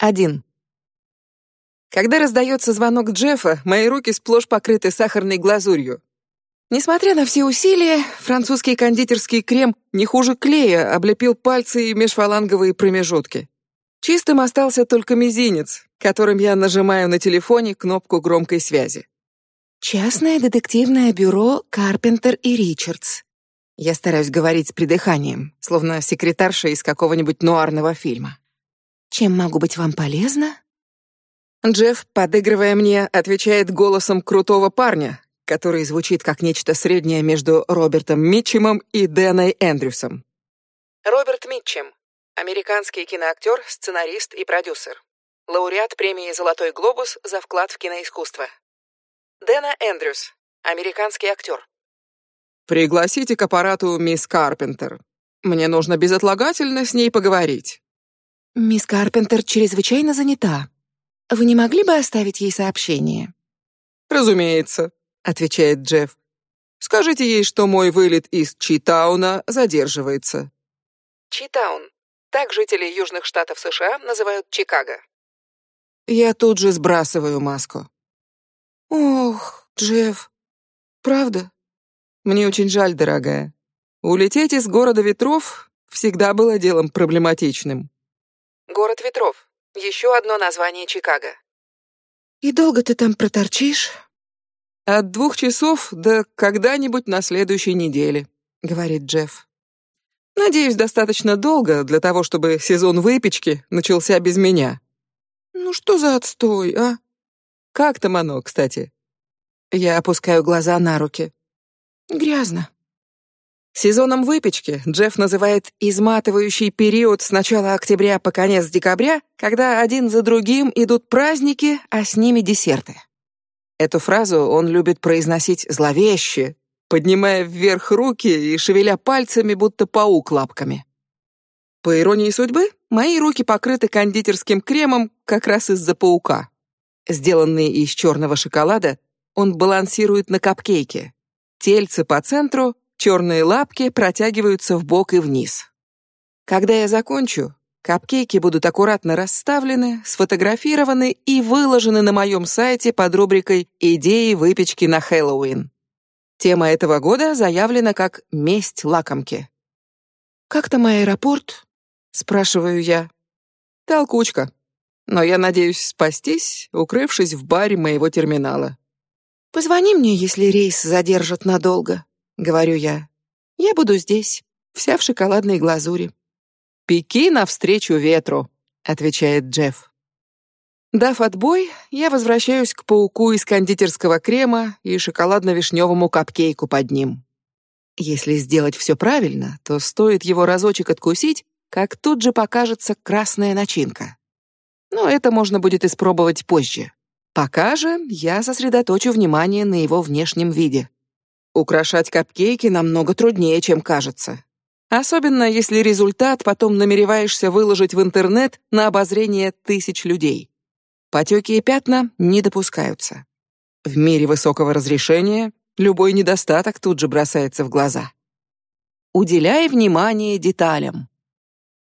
Один. Когда раздается звонок Джеффа, мои руки сплошь покрыты сахарной глазурью. Несмотря на все усилия, французский кондитерский крем не хуже клея облепил пальцы и межфаланговые промежутки. Чистым остался только мизинец, которым я нажимаю на телефоне кнопку громкой связи. Частное детективное бюро Карпентер и Ричардс. Я стараюсь говорить с придыханием, словно секретарша из какого-нибудь нуарного фильма. Чем могу быть вам полезна? Джефф, подыгрывая мне, отвечает голосом крутого парня, который звучит как нечто среднее между Робертом Митчемом и Дэной Эндрюсом. Роберт Митчем, американский киноактер, сценарист и продюсер. Лауреат премии «Золотой глобус» за вклад в киноискусство. Дэна Эндрюс, американский актер. «Пригласите к аппарату мисс Карпентер. Мне нужно безотлагательно с ней поговорить». Мисс Карпентер чрезвычайно занята. Вы не могли бы оставить ей сообщение? Разумеется, отвечает Джефф. Скажите ей, что мой вылет из Читауна задерживается. Читаун. Так жители южных штатов США называют Чикаго. Я тут же сбрасываю маску. Ох, Джефф. Правда? Мне очень жаль, дорогая. Улететь из города ветров всегда было делом проблематичным. Город ветров. Еще одно название Чикаго. И долго ты там проторчишь? От двух часов до когда-нибудь на следующей неделе, говорит Джефф. Надеюсь, достаточно долго для того, чтобы сезон выпечки начался без меня. Ну что за отстой, а? Как там оно, кстати? Я опускаю глаза на руки. Грязно. Сезоном выпечки Джефф называет изматывающий период с начала октября по конец декабря, когда один за другим идут праздники, а с ними десерты. Эту фразу он любит произносить зловеще, поднимая вверх руки и шевеля пальцами, будто паук лапками. По иронии судьбы, мои руки покрыты кондитерским кремом как раз из-за паука. Сделанный из черного шоколада, он балансирует на капкейке. Тельце по центру, Черные лапки протягиваются в бок и вниз. Когда я закончу, капкейки будут аккуратно расставлены, сфотографированы и выложены на моем сайте под рубрикой «Идеи выпечки на Хэллоуин». Тема этого года заявлена как «Месть лакомки». «Как там аэропорт?» — спрашиваю я. «Толкучка. Но я надеюсь спастись, укрывшись в баре моего терминала». «Позвони мне, если рейс задержат надолго», говорю я. Я буду здесь, вся в шоколадной глазури. Пеки навстречу ветру, отвечает Джефф. Дав отбой, я возвращаюсь к пауку из кондитерского крема и шоколадно-вишневому капкейку под ним. Если сделать все правильно, то стоит его разочек откусить, как тут же покажется красная начинка. Но это можно будет испробовать позже. Пока же я сосредоточу внимание на его внешнем виде. Украшать капкейки намного труднее, чем кажется. Особенно если результат потом намереваешься выложить в интернет на обозрение тысяч людей. Потеки и пятна не допускаются. В мире высокого разрешения любой недостаток тут же бросается в глаза. Уделяй внимание деталям.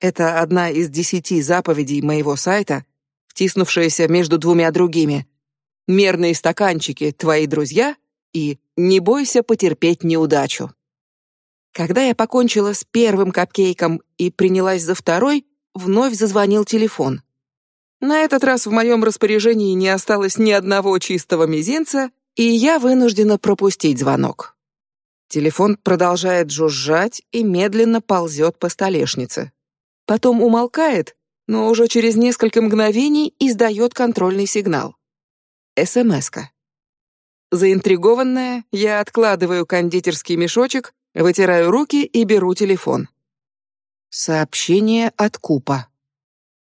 Это одна из десяти заповедей моего сайта, втиснувшаяся между двумя другими. Мерные стаканчики твои друзья и не бойся потерпеть неудачу. Когда я покончила с первым капкейком и принялась за второй, вновь зазвонил телефон. На этот раз в моем распоряжении не осталось ни одного чистого мизинца, и я вынуждена пропустить звонок. Телефон продолжает жужжать и медленно ползет по столешнице. Потом умолкает, но уже через несколько мгновений издает контрольный сигнал. СМСка. Заинтригованная, я откладываю кондитерский мешочек, вытираю руки и беру телефон. Сообщение от Купа.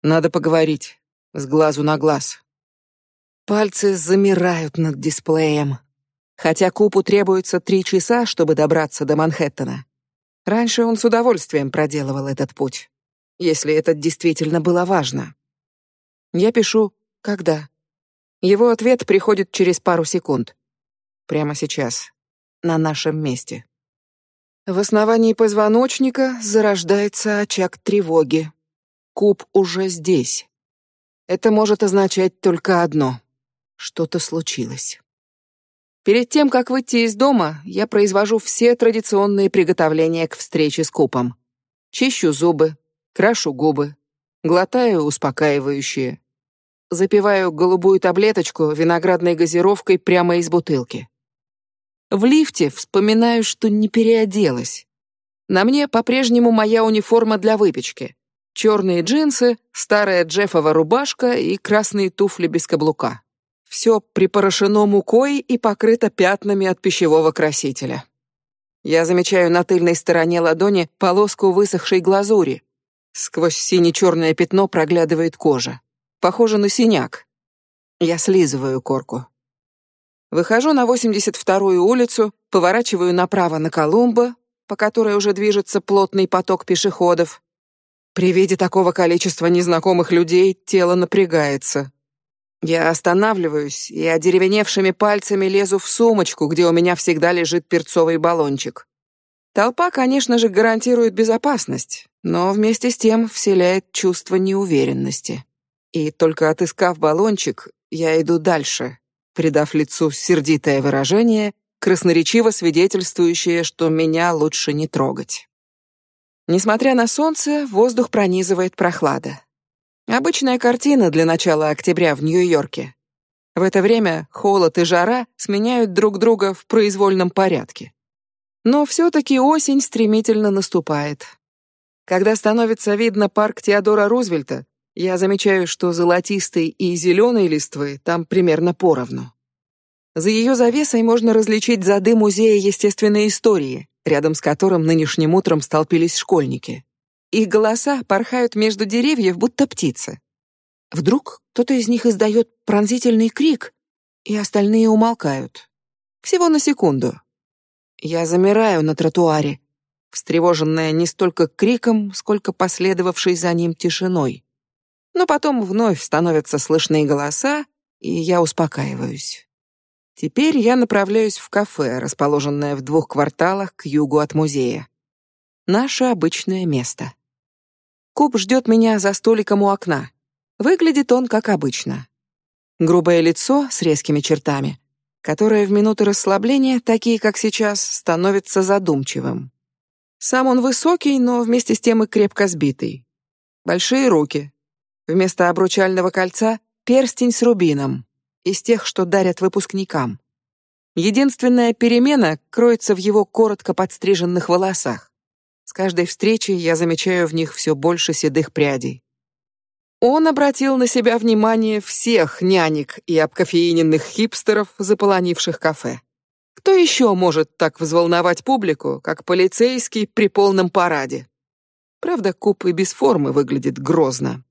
Надо поговорить с глазу на глаз. Пальцы замирают над дисплеем. Хотя Купу требуется три часа, чтобы добраться до Манхэттена. Раньше он с удовольствием проделывал этот путь, если это действительно было важно. Я пишу «Когда?». Его ответ приходит через пару секунд. Прямо сейчас. На нашем месте. В основании позвоночника зарождается очаг тревоги. Куб уже здесь. это может означать только одно — что-то случилось. Перед тем, как выйти из дома, я произвожу все традиционные приготовления к встрече с купом. Чищу зубы, крашу губы, глотаю успокаивающее. Запиваю голубую таблеточку виноградной газировкой прямо из бутылки. В лифте вспоминаю, что не переоделась. На мне по-прежнему моя униформа для выпечки. Черные джинсы, старая джеффова рубашка и красные туфли без каблука. Все припорошено мукой и покрыто пятнами от пищевого красителя. Я замечаю на тыльной стороне ладони полоску высохшей глазури. Сквозь сине-черное пятно проглядывает кожа. Похоже на синяк. Я слизываю корку. Выхожу на 82-ю улицу, поворачиваю направо на Колумбо, по которой уже движется плотный поток пешеходов. При виде такого количества незнакомых людей тело напрягается. Я останавливаюсь и одеревеневшими пальцами лезу в сумочку, где у меня всегда лежит перцовый баллончик. Толпа, конечно же, гарантирует безопасность, но вместе с тем вселяет чувство неуверенности. И только отыскав баллончик, я иду дальше, придав лицу сердитое выражение, красноречиво свидетельствующее, что меня лучше не трогать. Несмотря на солнце, воздух пронизывает прохлада. Обычная картина для начала октября в Нью-Йорке. В это время холод и жара сменяют друг друга в произвольном порядке. Но все-таки осень стремительно наступает. Когда становится видно парк Теодора Рузвельта, я замечаю, что золотистой и зеленой листвы там примерно поровну. За ее завесой можно различить зады Музея естественной истории, рядом с которым нынешним утром столпились школьники. Их голоса порхают между деревьев, будто птицы. Вдруг кто-то из них издает пронзительный крик, и остальные умолкают. Всего на секунду. Я замираю на тротуаре, встревоженная не столько криком, сколько последовавшей за ним тишиной. Но потом вновь становятся слышны голоса, и я успокаиваюсь. Теперь я направляюсь в кафе, расположенное в двух кварталах к югу от музея. Наше обычное место. Куб ждет меня за столиком у окна. Выглядит он как обычно. Грубое лицо с резкими чертами, которое в минуты расслабления, такие как сейчас, становится задумчивым. Сам он высокий, но вместе с тем и крепко сбитый. Большие руки, Вместо обручального кольца перстень с рубином, из тех, что дарят выпускникам. Единственная перемена кроется в его коротко подстриженных волосах. С каждой встречей я замечаю в них все больше седых прядей. Он обратил на себя внимание всех нянек и обкофеиненных хипстеров, заполонивших кафе. Кто еще может так взволновать публику, как полицейский при полном параде? Правда, куб и без формы выглядит грозно.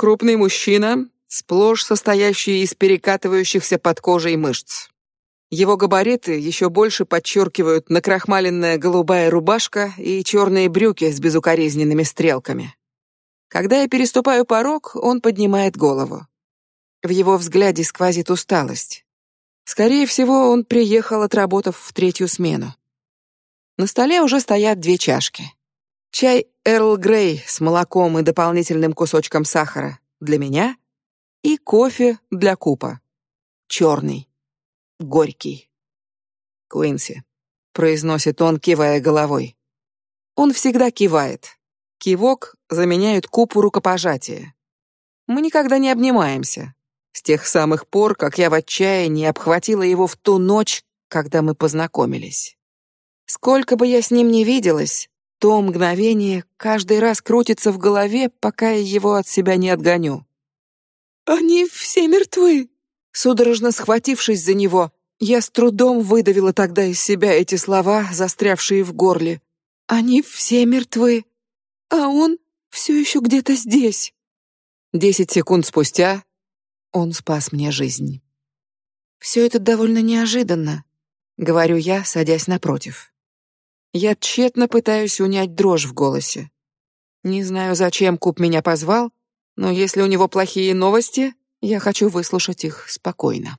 Крупный мужчина, сплошь состоящий из перекатывающихся под кожей мышц. Его габариты еще больше подчеркивают накрахмаленная голубая рубашка и черные брюки с безукоризненными стрелками. Когда я переступаю порог, он поднимает голову. В его взгляде сквозит усталость. Скорее всего, он приехал, отработав в третью смену. На столе уже стоят две чашки. Чай Эрл Грей с молоком и дополнительным кусочком сахара для меня и кофе для Купа. Черный, горький. Куинси, произносит он, кивая головой. Он всегда кивает. Кивок заменяет Купу рукопожатие. Мы никогда не обнимаемся. С тех самых пор, как я в отчаянии обхватила его в ту ночь, когда мы познакомились. Сколько бы я с ним ни виделась, то мгновение каждый раз крутится в голове, пока я его от себя не отгоню. «Они все мертвы!» Судорожно схватившись за него, я с трудом выдавила тогда из себя эти слова, застрявшие в горле. «Они все мертвы, а он все еще где-то здесь». Десять секунд спустя он спас мне жизнь. «Все это довольно неожиданно», — говорю я, садясь напротив. Я тщетно пытаюсь унять дрожь в голосе. Не знаю, зачем Куб меня позвал, но если у него плохие новости, я хочу выслушать их спокойно.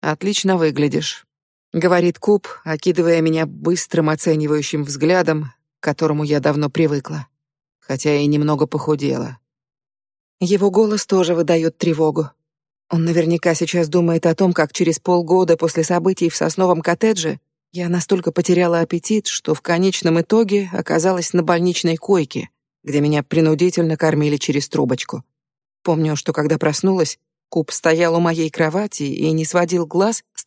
Отлично выглядишь, говорит Куб, окидывая меня быстрым оценивающим взглядом, к которому я давно привыкла, хотя и немного похудела. Его голос тоже выдает тревогу. Он наверняка сейчас думает о том, как через полгода после событий в сосновом коттедже я настолько потеряла аппетит, что в конечном итоге оказалась на больничной койке, где меня принудительно кормили через трубочку. Помню, что когда проснулась, Куб стоял у моей кровати и не сводил глаз с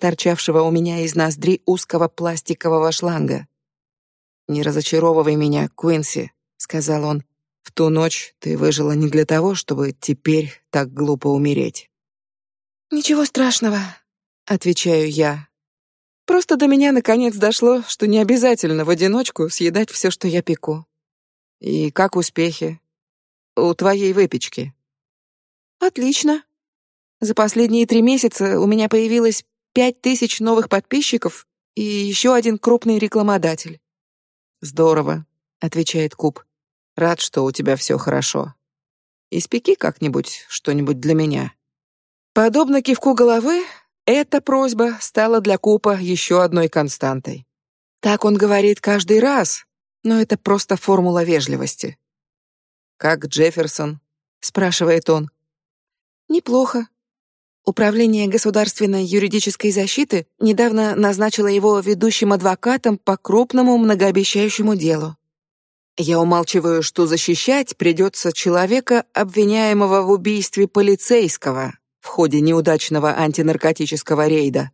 у меня из ноздри узкого пластикового шланга. «Не разочаровывай меня, Куинси», — сказал он. «В ту ночь ты выжила не для того, чтобы теперь так глупо умереть». «Ничего страшного», — отвечаю я. «Просто до меня наконец дошло, что не обязательно в одиночку съедать все, что я пеку». «И как успехи? У твоей выпечки?» «Отлично. За последние три месяца у меня появилось пять тысяч новых подписчиков и еще один крупный рекламодатель». «Здорово», — отвечает Куб. «Рад, что у тебя все хорошо. Испеки как-нибудь что-нибудь для меня». Подобно кивку головы, эта просьба стала для Купа еще одной константой. Так он говорит каждый раз, но это просто формула вежливости. «Как Джефферсон?» — спрашивает он. «Неплохо. Управление государственной юридической защиты недавно назначило его ведущим адвокатом по крупному многообещающему делу. Я умалчиваю, что защищать придется человека, обвиняемого в убийстве полицейского, в ходе неудачного антинаркотического рейда.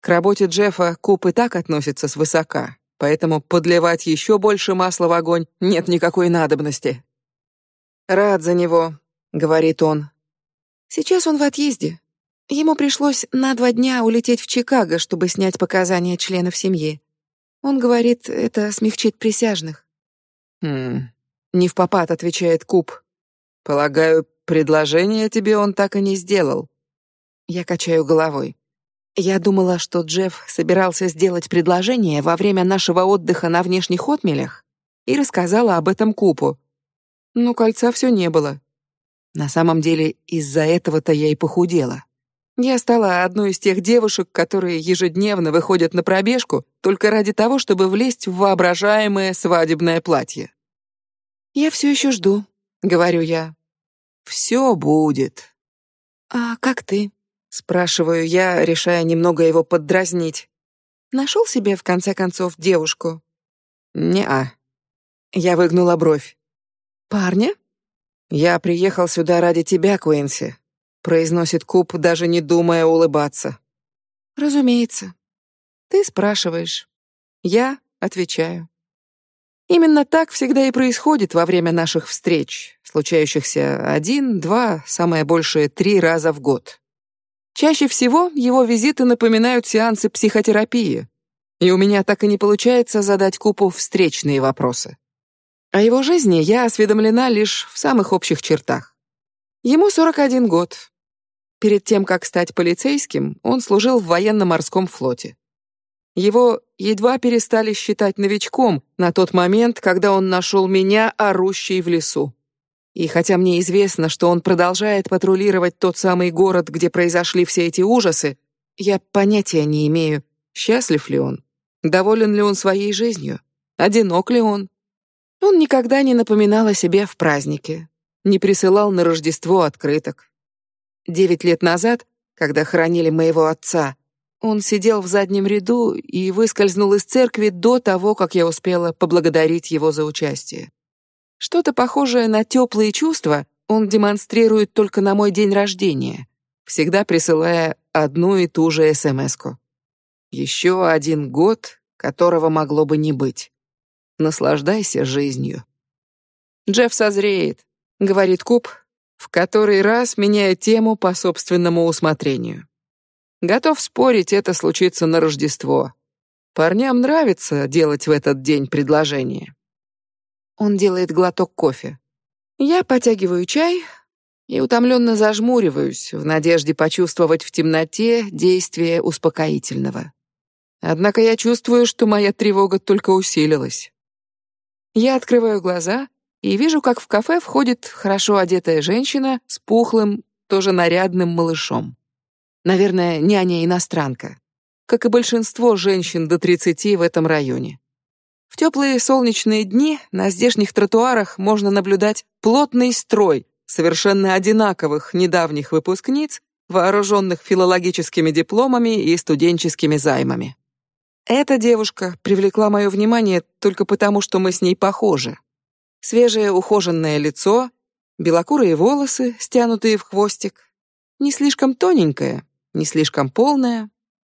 К работе Джеффа Куп и так относится свысока, поэтому подливать еще больше масла в огонь нет никакой надобности. «Рад за него», — говорит он. «Сейчас он в отъезде. Ему пришлось на два дня улететь в Чикаго, чтобы снять показания членов семьи. Он говорит, это смягчит присяжных». «Хм...» — не в попад, отвечает Куп. «Полагаю, Предложение тебе он так и не сделал. Я качаю головой. Я думала, что Джефф собирался сделать предложение во время нашего отдыха на внешних отмелях и рассказала об этом Купу. Но кольца все не было. На самом деле, из-за этого-то я и похудела. Я стала одной из тех девушек, которые ежедневно выходят на пробежку только ради того, чтобы влезть в воображаемое свадебное платье. «Я все еще жду», — говорю я. Все будет. А как ты? Спрашиваю я, решая немного его поддразнить. Нашел себе в конце концов девушку? Не-а. Я выгнула бровь. Парня? Я приехал сюда ради тебя, Куинси. Произносит Куб, даже не думая улыбаться. Разумеется. Ты спрашиваешь. Я отвечаю. Именно так всегда и происходит во время наших встреч, случающихся один, два, самое большее три раза в год. Чаще всего его визиты напоминают сеансы психотерапии, и у меня так и не получается задать Купу встречные вопросы. О его жизни я осведомлена лишь в самых общих чертах. Ему 41 год. Перед тем, как стать полицейским, он служил в военно-морском флоте. Его едва перестали считать новичком на тот момент, когда он нашел меня орущей в лесу. И хотя мне известно, что он продолжает патрулировать тот самый город, где произошли все эти ужасы, я понятия не имею, счастлив ли он, доволен ли он своей жизнью, одинок ли он. Он никогда не напоминал о себе в празднике, не присылал на Рождество открыток. Девять лет назад, когда хоронили моего отца, он сидел в заднем ряду и выскользнул из церкви до того, как я успела поблагодарить его за участие. Что-то похожее на теплые чувства он демонстрирует только на мой день рождения, всегда присылая одну и ту же СМСку. Еще один год, которого могло бы не быть. Наслаждайся жизнью. Джефф созреет, говорит Куб, в который раз меняя тему по собственному усмотрению. Готов спорить, это случится на Рождество. Парням нравится делать в этот день предложение. Он делает глоток кофе. Я потягиваю чай и утомленно зажмуриваюсь в надежде почувствовать в темноте действие успокоительного. Однако я чувствую, что моя тревога только усилилась. Я открываю глаза и вижу, как в кафе входит хорошо одетая женщина с пухлым, тоже нарядным малышом. Наверное, няня-иностранка. Как и большинство женщин до 30 в этом районе. В теплые солнечные дни на здешних тротуарах можно наблюдать плотный строй совершенно одинаковых недавних выпускниц, вооруженных филологическими дипломами и студенческими займами. Эта девушка привлекла мое внимание только потому, что мы с ней похожи. Свежее ухоженное лицо, белокурые волосы, стянутые в хвостик, не слишком тоненькая, не слишком полная,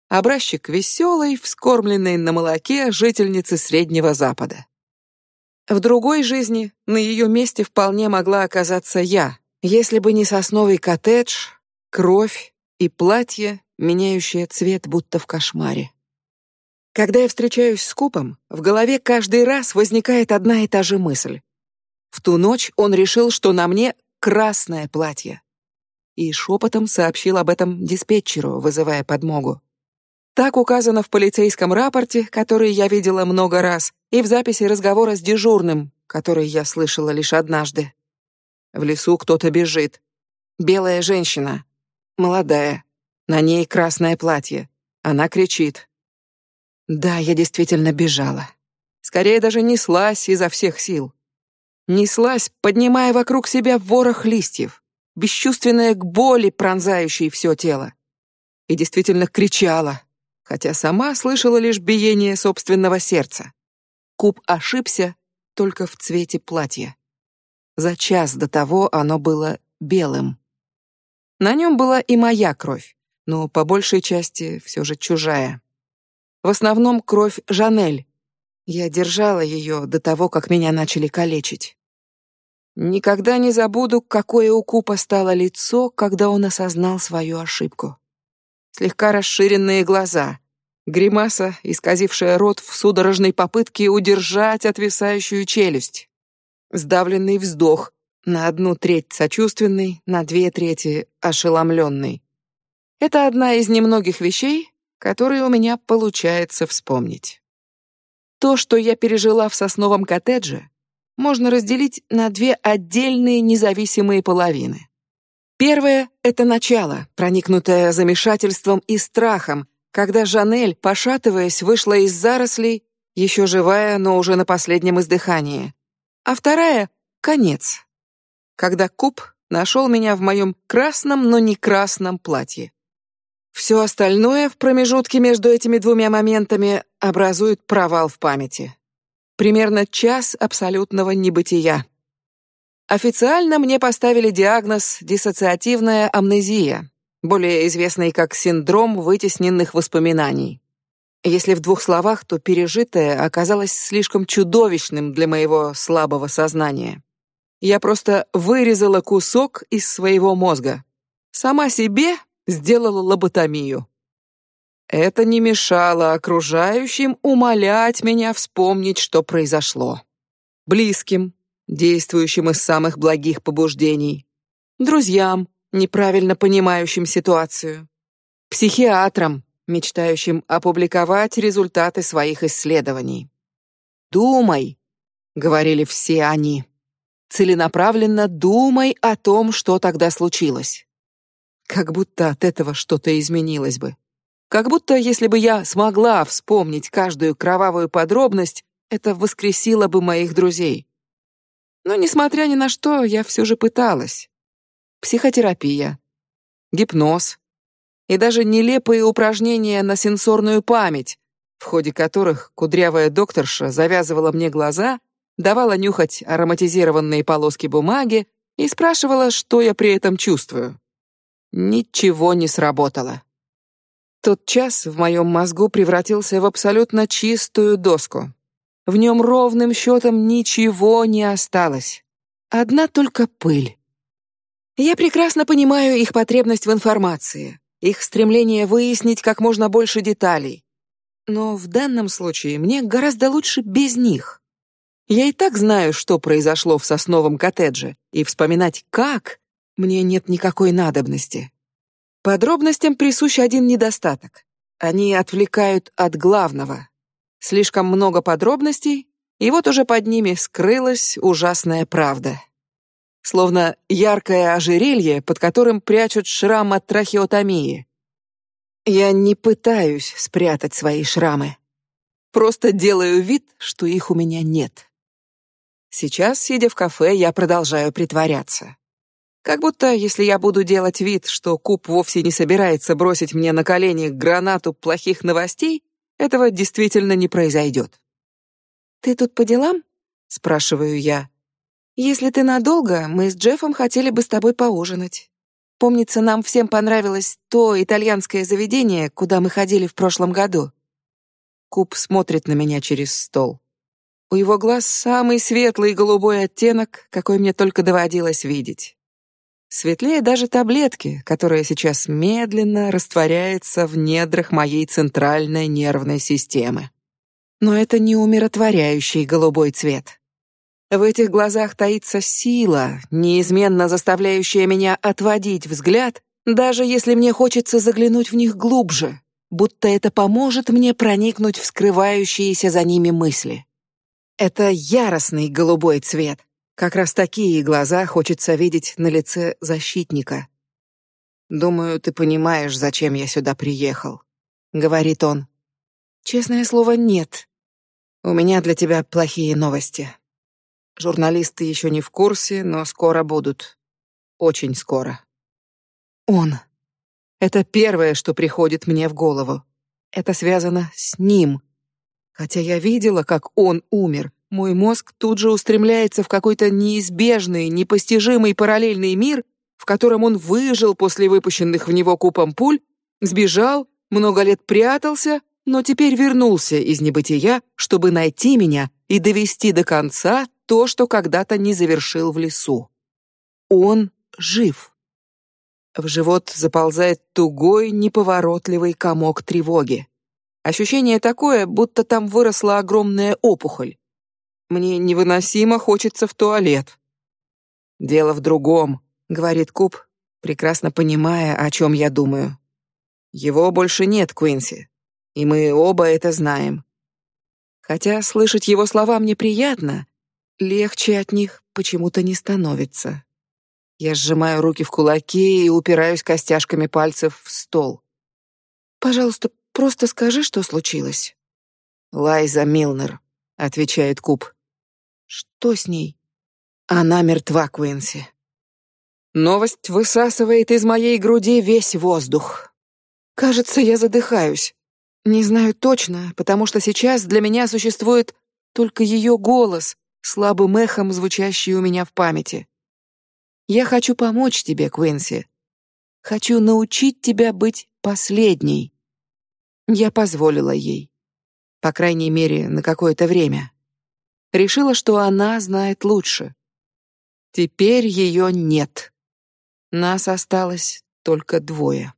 образчик веселой, вскормленной на молоке жительницы Среднего Запада. В другой жизни на ее месте вполне могла оказаться я, если бы не сосновый коттедж, кровь и платье, меняющее цвет будто в кошмаре. Когда я встречаюсь с Купом, в голове каждый раз возникает одна и та же мысль. В ту ночь он решил, что на мне красное платье, и шепотом сообщил об этом диспетчеру, вызывая подмогу. Так указано в полицейском рапорте, который я видела много раз, и в записи разговора с дежурным, который я слышала лишь однажды. В лесу кто-то бежит. Белая женщина, молодая, на ней красное платье. Она кричит. Да, я действительно бежала. Скорее даже неслась изо всех сил. Неслась, поднимая вокруг себя ворох листьев, бесчувственная к боли, пронзающей все тело. И действительно кричала, хотя сама слышала лишь биение собственного сердца. Куб ошибся только в цвете платья. За час до того оно было белым. На нем была и моя кровь, но по большей части все же чужая. В основном кровь Жанель. Я держала ее до того, как меня начали калечить. Никогда не забуду, какое у Купа стало лицо, когда он осознал свою ошибку слегка расширенные глаза, гримаса, исказившая рот в судорожной попытке удержать отвисающую челюсть, сдавленный вздох, на одну треть сочувственный, на две трети ошеломленный. Это одна из немногих вещей, которые у меня получается вспомнить. То, что я пережила в сосновом коттедже, можно разделить на две отдельные независимые половины. Первое — это начало, проникнутое замешательством и страхом, когда Жанель, пошатываясь, вышла из зарослей, еще живая, но уже на последнем издыхании. А вторая — конец, когда Куб нашел меня в моем красном, но не красном платье. Все остальное в промежутке между этими двумя моментами образует провал в памяти. Примерно час абсолютного небытия. Официально мне поставили диагноз диссоциативная амнезия, более известный как синдром вытесненных воспоминаний. Если в двух словах, то пережитое оказалось слишком чудовищным для моего слабого сознания. Я просто вырезала кусок из своего мозга. Сама себе сделала лоботомию. Это не мешало окружающим умолять меня вспомнить, что произошло. Близким, действующим из самых благих побуждений, друзьям, неправильно понимающим ситуацию, психиатрам, мечтающим опубликовать результаты своих исследований. Думай, говорили все они. Целенаправленно думай о том, что тогда случилось. Как будто от этого что-то изменилось бы. Как будто, если бы я смогла вспомнить каждую кровавую подробность, это воскресило бы моих друзей. Но, несмотря ни на что, я все же пыталась. Психотерапия, гипноз и даже нелепые упражнения на сенсорную память, в ходе которых кудрявая докторша завязывала мне глаза, давала нюхать ароматизированные полоски бумаги и спрашивала, что я при этом чувствую. Ничего не сработало. Тот час в моем мозгу превратился в абсолютно чистую доску. В нем ровным счетом ничего не осталось. Одна только пыль. Я прекрасно понимаю их потребность в информации, их стремление выяснить как можно больше деталей. Но в данном случае мне гораздо лучше без них. Я и так знаю, что произошло в сосновом коттедже, и вспоминать как мне нет никакой надобности. Подробностям присущ один недостаток. Они отвлекают от главного. Слишком много подробностей, и вот уже под ними скрылась ужасная правда. Словно яркое ожерелье, под которым прячут шрам от трахеотомии. Я не пытаюсь спрятать свои шрамы. Просто делаю вид, что их у меня нет. Сейчас, сидя в кафе, я продолжаю притворяться. Как будто, если я буду делать вид, что Куб вовсе не собирается бросить мне на колени гранату плохих новостей, этого действительно не произойдет. «Ты тут по делам?» — спрашиваю я. «Если ты надолго, мы с Джеффом хотели бы с тобой поужинать. Помнится, нам всем понравилось то итальянское заведение, куда мы ходили в прошлом году». Куб смотрит на меня через стол. У его глаз самый светлый голубой оттенок, какой мне только доводилось видеть. Светлее даже таблетки, которая сейчас медленно растворяется в недрах моей центральной нервной системы. Но это не умиротворяющий голубой цвет. В этих глазах таится сила, неизменно заставляющая меня отводить взгляд, даже если мне хочется заглянуть в них глубже, будто это поможет мне проникнуть в скрывающиеся за ними мысли. Это яростный голубой цвет. Как раз такие глаза хочется видеть на лице защитника. Думаю, ты понимаешь, зачем я сюда приехал, говорит он. Честное слово, нет. У меня для тебя плохие новости. Журналисты еще не в курсе, но скоро будут. Очень скоро. Он. Это первое, что приходит мне в голову. Это связано с ним. Хотя я видела, как он умер, мой мозг тут же устремляется в какой-то неизбежный, непостижимый параллельный мир, в котором он выжил после выпущенных в него купом пуль, сбежал, много лет прятался, но теперь вернулся из небытия, чтобы найти меня и довести до конца то, что когда-то не завершил в лесу. Он жив. В живот заползает тугой, неповоротливый комок тревоги. Ощущение такое, будто там выросла огромная опухоль. Мне невыносимо хочется в туалет. Дело в другом, говорит Куб, прекрасно понимая, о чем я думаю. Его больше нет, Квинси, и мы оба это знаем. Хотя слышать его слова мне приятно, легче от них почему-то не становится. Я сжимаю руки в кулаки и упираюсь костяшками пальцев в стол. Пожалуйста, Просто скажи, что случилось. Лайза Милнер, отвечает Куб. Что с ней? Она мертва, Квинси. Новость высасывает из моей груди весь воздух. Кажется, я задыхаюсь. Не знаю точно, потому что сейчас для меня существует только ее голос, слабым эхом звучащий у меня в памяти. Я хочу помочь тебе, Квинси. Хочу научить тебя быть последней. Я позволила ей. По крайней мере, на какое-то время. Решила, что она знает лучше. Теперь ее нет. Нас осталось только двое.